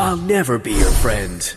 I'll never be your friend.